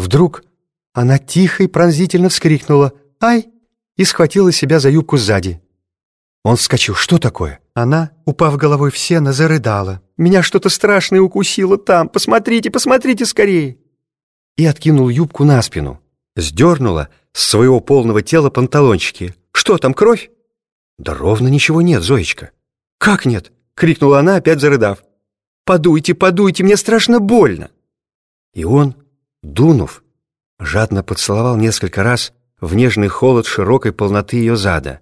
Вдруг она тихо и пронзительно вскрикнула «Ай!» и схватила себя за юбку сзади. Он вскочил. «Что такое?» Она, упав головой в сено, зарыдала. «Меня что-то страшное укусило там! Посмотрите, посмотрите скорее!» И откинул юбку на спину. Сдернула с своего полного тела панталончики. «Что там, кровь?» «Да ровно ничего нет, Зоечка». «Как нет?» — крикнула она, опять зарыдав. «Подуйте, подуйте, мне страшно больно!» И он, дунув, жадно поцеловал несколько раз в нежный холод широкой полноты ее зада.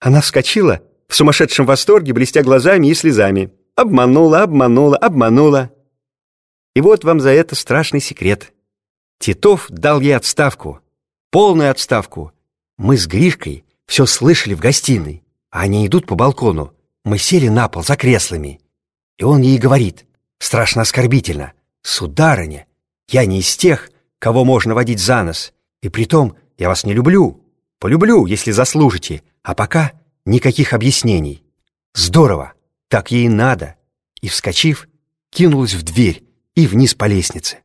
Она вскочила в сумасшедшем восторге, блестя глазами и слезами. Обманула, обманула, обманула. И вот вам за это страшный секрет. Титов дал ей отставку, полную отставку. Мы с Гришкой все слышали в гостиной, а они идут по балкону. Мы сели на пол за креслами. И он ей говорит, страшно оскорбительно, «Сударыня, я не из тех, кого можно водить за нос, и притом я вас не люблю, полюблю, если заслужите, а пока никаких объяснений. Здорово, так ей надо. И, вскочив, кинулась в дверь и вниз по лестнице.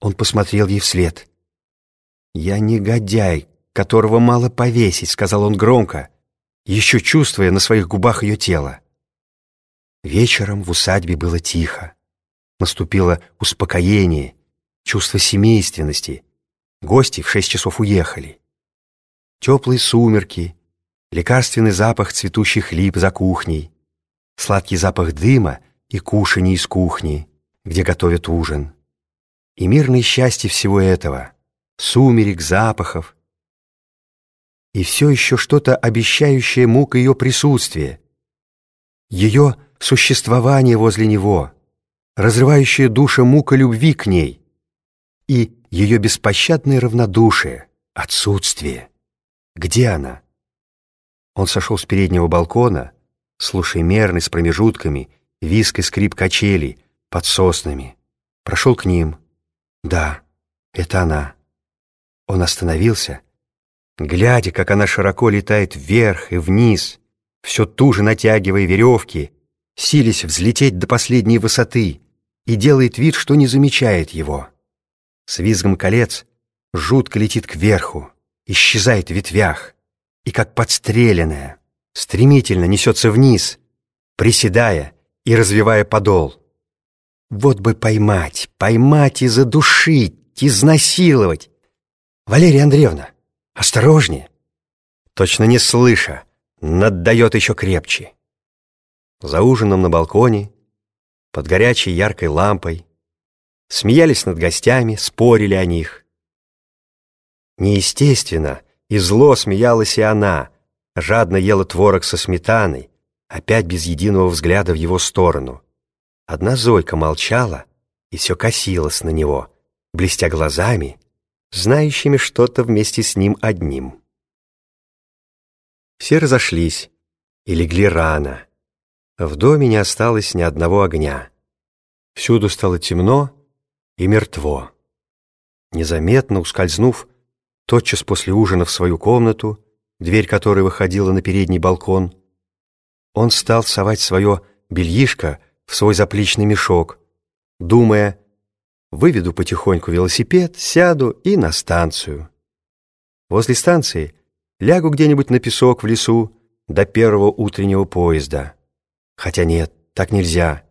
Он посмотрел ей вслед. «Я негодяй, которого мало повесить», — сказал он громко, еще чувствуя на своих губах ее тело. Вечером в усадьбе было тихо. Наступило успокоение, чувство семейственности. Гости в шесть часов уехали. Теплые сумерки, лекарственный запах цветущих лип за кухней, сладкий запах дыма и кушаний из кухни, где готовят ужин. И мирное счастье всего этого, сумерек, запахов, и все еще что-то обещающее мук ее присутствия, ее существование возле него, разрывающее душа мука любви к ней, и ее беспощадное равнодушие, отсутствие. Где она? Он сошел с переднего балкона, слушая мерный с промежутками, виск и скрип качелей под соснами. Прошел к ним. Да, это она. Он остановился, глядя, как она широко летает вверх и вниз, все туже натягивая веревки, сились взлететь до последней высоты и делает вид, что не замечает его. С визгом колец жутко летит кверху, исчезает в ветвях, и как подстреленная, стремительно несется вниз, приседая и развивая подол. Вот бы поймать, поймать и задушить, изнасиловать. Валерия Андреевна, осторожнее. Точно не слыша, наддает еще крепче. За ужином на балконе, под горячей яркой лампой, смеялись над гостями, спорили о них. Неестественно, и зло смеялась и она, жадно ела творог со сметаной, опять без единого взгляда в его сторону. Одна Зойка молчала и все косилась на него, блестя глазами, знающими что-то вместе с ним одним. Все разошлись и легли рано. В доме не осталось ни одного огня. Всюду стало темно и мертво. Незаметно ускользнув тотчас после ужина в свою комнату, дверь которой выходила на передний балкон, он стал совать свое бельишко в свой заплечный мешок, думая, выведу потихоньку велосипед, сяду и на станцию. Возле станции лягу где-нибудь на песок в лесу до первого утреннего поезда. Хотя нет, так нельзя.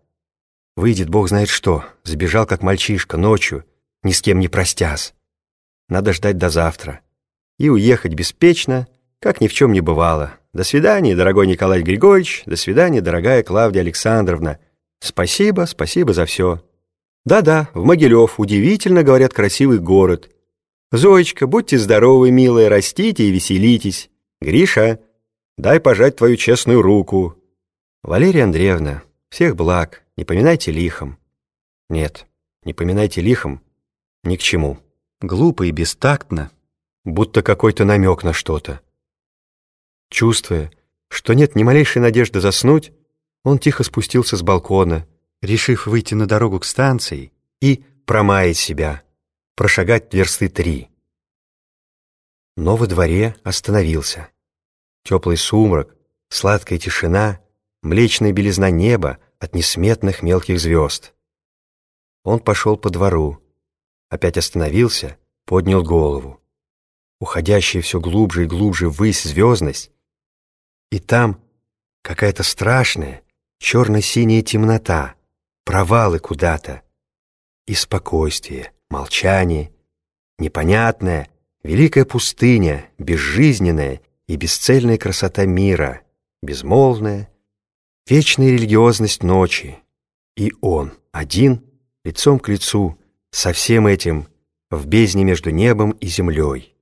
Выйдет бог знает что, забежал как мальчишка ночью, ни с кем не простясь. Надо ждать до завтра. И уехать беспечно, как ни в чем не бывало. До свидания, дорогой Николай Григорьевич, до свидания, дорогая Клавдия Александровна. Спасибо, спасибо за все. Да-да, в Могилев, удивительно, говорят, красивый город. Зоечка, будьте здоровы, милая, растите и веселитесь. Гриша, дай пожать твою честную руку. Валерия Андреевна, всех благ, не поминайте лихом. Нет, не поминайте лихом ни к чему глупо и бестактно, будто какой-то намек на что-то. Чувствуя, что нет ни малейшей надежды заснуть, он тихо спустился с балкона, решив выйти на дорогу к станции и промаять себя, прошагать версты три. Но во дворе остановился. Теплый сумрак, сладкая тишина, млечная белизна неба от несметных мелких звезд. Он пошел по двору, опять остановился, поднял голову. Уходящая все глубже и глубже ввысь звездность, и там какая-то страшная черно-синяя темнота, провалы куда-то, и спокойствие, молчание, непонятная, великая пустыня, безжизненная и бесцельная красота мира, безмолвная, вечная религиозность ночи. И он, один, лицом к лицу, со всем этим, в бездне между небом и землей.